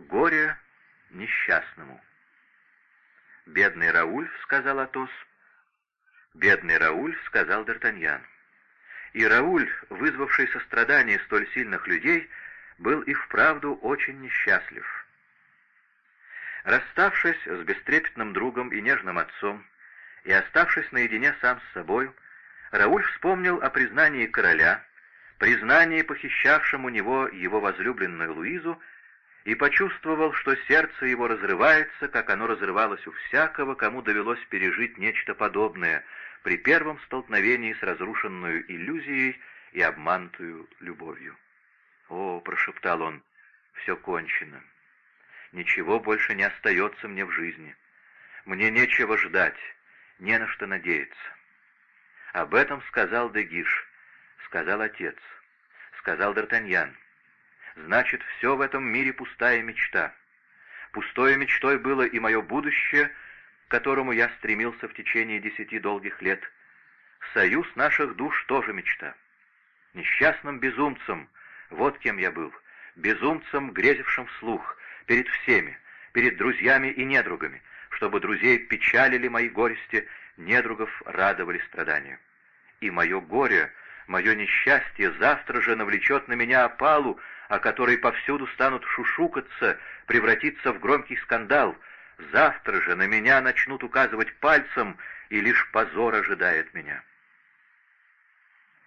Горе несчастному. «Бедный Рауль», — сказал Атос. «Бедный Рауль», — сказал Д'Артаньян. И Рауль, вызвавший сострадание столь сильных людей, был и вправду очень несчастлив. Расставшись с бестрепетным другом и нежным отцом, и оставшись наедине сам с собой, Рауль вспомнил о признании короля, признании похищавшем у него его возлюбленную Луизу, и почувствовал, что сердце его разрывается, как оно разрывалось у всякого, кому довелось пережить нечто подобное при первом столкновении с разрушенную иллюзией и обманутую любовью. «О!» — прошептал он, — «все кончено. Ничего больше не остается мне в жизни. Мне нечего ждать, не на что надеяться». Об этом сказал Дегиш, сказал отец, сказал Д'Артаньян. Значит, все в этом мире пустая мечта. Пустой мечтой было и мое будущее, к которому я стремился в течение десяти долгих лет. Союз наших душ тоже мечта. Несчастным безумцем, вот кем я был, безумцем, грезившим вслух, перед всеми, перед друзьями и недругами, чтобы друзей печалили мои горести, недругов радовали страдания. И мое горе, мое несчастье завтра же навлечет на меня опалу, о которой повсюду станут шушукаться, превратиться в громкий скандал. Завтра же на меня начнут указывать пальцем, и лишь позор ожидает меня.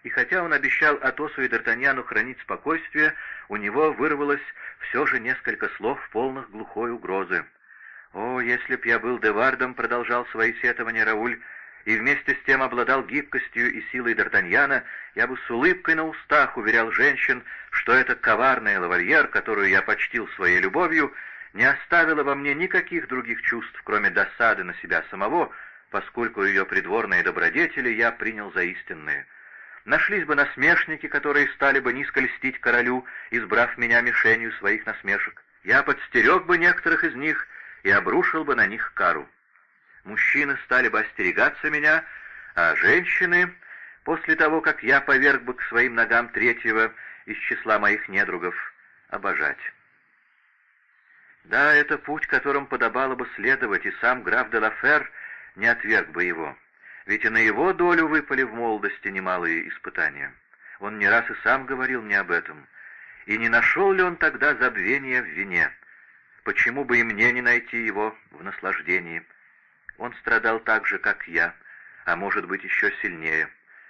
И хотя он обещал Атосу и Д'Артаньяну хранить спокойствие, у него вырвалось все же несколько слов, полных глухой угрозы. «О, если б я был Девардом», — продолжал свои сетования Рауль, и вместе с тем обладал гибкостью и силой Д'Артаньяна, я бы с улыбкой на устах уверял женщин, что эта коварная лавальер, которую я почтил своей любовью, не оставила во мне никаких других чувств, кроме досады на себя самого, поскольку ее придворные добродетели я принял за истинные. Нашлись бы насмешники, которые стали бы низко льстить королю, избрав меня мишенью своих насмешек. Я подстерег бы некоторых из них и обрушил бы на них кару мужчины стали бы остерегаться меня, а женщины, после того, как я поверг бы к своим ногам третьего из числа моих недругов, обожать. Да, это путь, которым подобало бы следовать, и сам граф де Лафер не отверг бы его, ведь и на его долю выпали в молодости немалые испытания. Он не раз и сам говорил мне об этом. И не нашел ли он тогда забвения в вине? Почему бы и мне не найти его в наслаждении? Он страдал так же, как я, а может быть еще сильнее.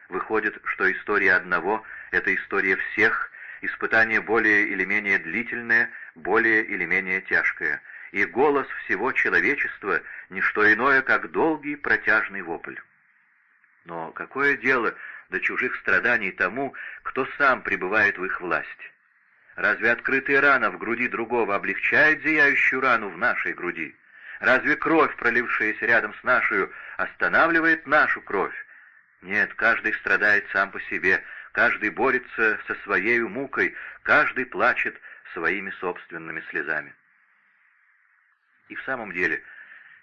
Выходит, что история одного — это история всех, испытание более или менее длительное, более или менее тяжкое, и голос всего человечества — не что иное, как долгий протяжный вопль. Но какое дело до чужих страданий тому, кто сам пребывает в их власти? Разве открытая рана в груди другого облегчает зияющую рану в нашей груди? Разве кровь, пролившаяся рядом с нашу, останавливает нашу кровь? Нет, каждый страдает сам по себе, каждый борется со своей мукой, каждый плачет своими собственными слезами. И в самом деле,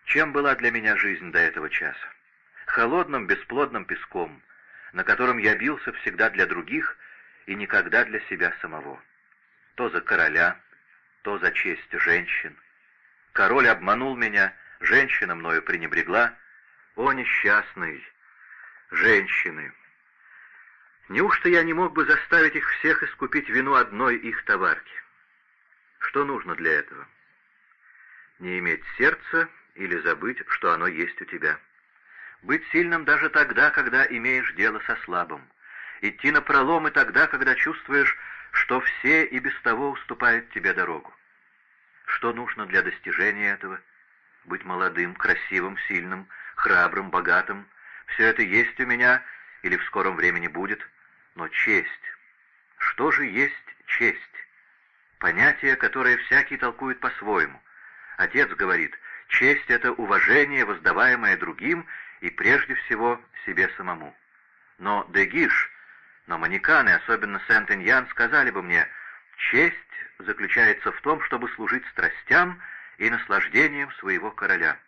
чем была для меня жизнь до этого часа? Холодным, бесплодным песком, на котором я бился всегда для других и никогда для себя самого. То за короля, то за честь женщин, Король обманул меня, женщина мною пренебрегла. О, несчастный! Женщины! Неужто я не мог бы заставить их всех искупить вину одной их товарки? Что нужно для этого? Не иметь сердца или забыть, что оно есть у тебя. Быть сильным даже тогда, когда имеешь дело со слабым. Идти на пролом и тогда, когда чувствуешь, что все и без того уступают тебе дорогу. Что нужно для достижения этого? Быть молодым, красивым, сильным, храбрым, богатым. Все это есть у меня или в скором времени будет. Но честь. Что же есть честь? Понятие, которое всякий толкует по-своему. Отец говорит, честь — это уважение, воздаваемое другим и прежде всего себе самому. Но Дегиш, но манеканы, особенно Сент-Иньян, сказали бы мне — Честь заключается в том, чтобы служить страстям и наслаждениям своего короля.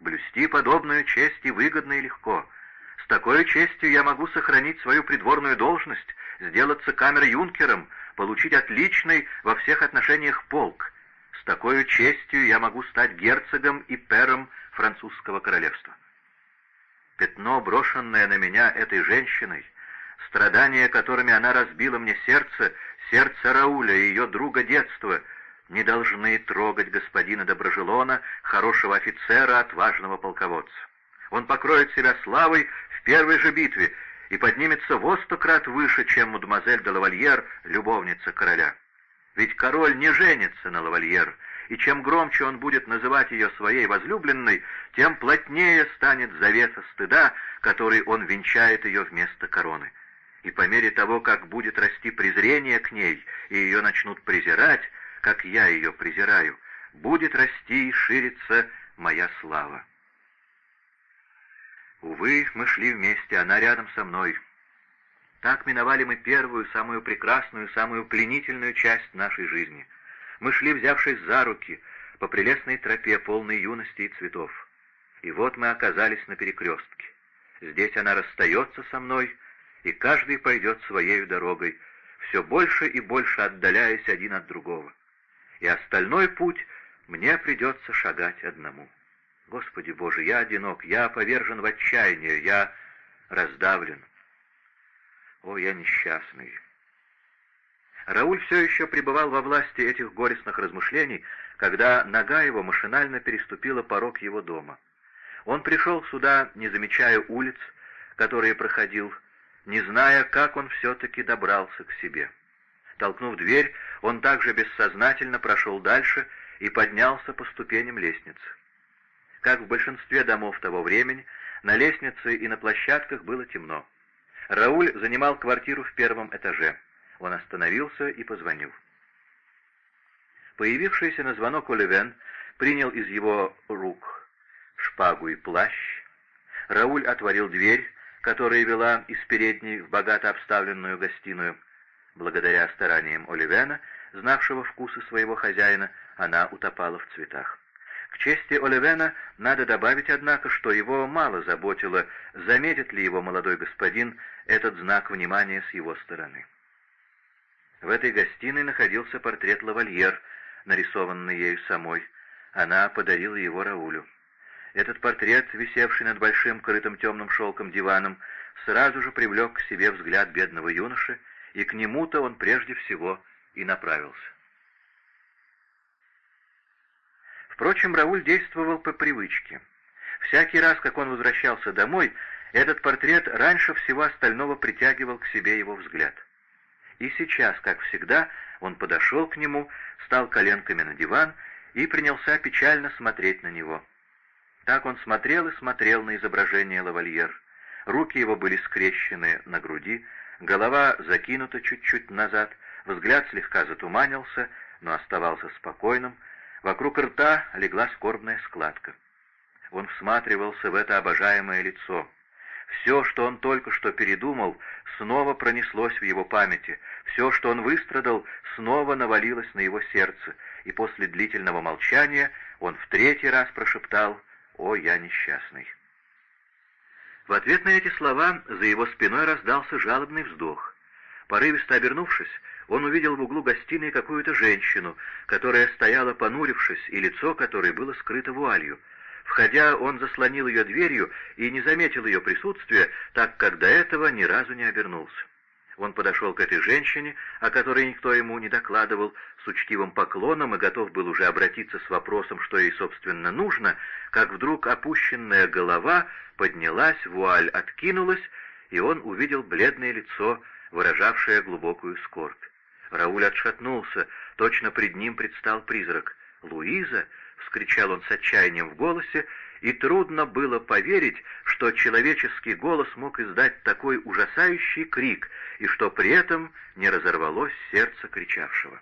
Блюсти подобную честь и выгодно и легко. С такой честью я могу сохранить свою придворную должность, сделаться камер-юнкером, получить отличный во всех отношениях полк. С такой честью я могу стать герцогом и пером французского королевства. Пятно, брошенное на меня этой женщиной, страдания, которыми она разбила мне сердце, сердце Рауля и ее друга детства, не должны трогать господина Доброжелона, хорошего офицера, отважного полководца. Он покроет себя славой в первой же битве и поднимется во сто крат выше, чем мадемуазель де лавальер, любовница короля. Ведь король не женится на лавальер, и чем громче он будет называть ее своей возлюбленной, тем плотнее станет завеса стыда, который он венчает ее вместо короны. И по мере того, как будет расти презрение к ней, и ее начнут презирать, как я ее презираю, будет расти и шириться моя слава. Увы, мы шли вместе, она рядом со мной. Так миновали мы первую, самую прекрасную, самую пленительную часть нашей жизни. Мы шли, взявшись за руки, по прелестной тропе, полной юности и цветов. И вот мы оказались на перекрестке. Здесь она расстается со мной, и каждый пойдет своей дорогой, все больше и больше отдаляясь один от другого. И остальной путь мне придется шагать одному. Господи Боже, я одинок, я повержен в отчаяние, я раздавлен. О, я несчастный. Рауль все еще пребывал во власти этих горестных размышлений, когда нога его машинально переступила порог его дома. Он пришел сюда, не замечая улиц, которые проходил, не зная, как он все-таки добрался к себе. Толкнув дверь, он также бессознательно прошел дальше и поднялся по ступеням лестницы. Как в большинстве домов того времени, на лестнице и на площадках было темно. Рауль занимал квартиру в первом этаже. Он остановился и позвонил. Появившийся на звонок Оливен принял из его рук шпагу и плащ. Рауль отворил дверь, которая вела из передней в богато обставленную гостиную. Благодаря стараниям Оливена, знавшего вкусы своего хозяина, она утопала в цветах. К чести Оливена надо добавить, однако, что его мало заботило, заметит ли его молодой господин этот знак внимания с его стороны. В этой гостиной находился портрет лавальер, нарисованный ею самой. Она подарила его Раулю. Этот портрет, висевший над большим крытым темным шелком диваном, сразу же привлек к себе взгляд бедного юноши, и к нему-то он прежде всего и направился. Впрочем, Рауль действовал по привычке. Всякий раз, как он возвращался домой, этот портрет раньше всего остального притягивал к себе его взгляд. И сейчас, как всегда, он подошел к нему, стал коленками на диван и принялся печально смотреть на него. Так он смотрел и смотрел на изображение лавальер. Руки его были скрещены на груди, голова закинута чуть-чуть назад, взгляд слегка затуманился, но оставался спокойным, Вокруг рта легла скорбная складка. Он всматривался в это обожаемое лицо. Все, что он только что передумал, снова пронеслось в его памяти. Все, что он выстрадал, снова навалилось на его сердце, и после длительного молчания он в третий раз прошептал «О, я несчастный». В ответ на эти слова за его спиной раздался жалобный вздох. Порывисто обернувшись, он увидел в углу гостиной какую-то женщину, которая стояла понурившись, и лицо которой было скрыто вуалью. Входя, он заслонил ее дверью и не заметил ее присутствия, так как до этого ни разу не обернулся. Он подошел к этой женщине, о которой никто ему не докладывал, с учтивым поклоном и готов был уже обратиться с вопросом, что ей, собственно, нужно, как вдруг опущенная голова поднялась, вуаль откинулась, и он увидел бледное лицо, выражавшее глубокую скорбь. Рауль отшатнулся, точно пред ним предстал призрак. «Луиза!» — вскричал он с отчаянием в голосе, и трудно было поверить, что человеческий голос мог издать такой ужасающий крик, и что при этом не разорвалось сердце кричавшего.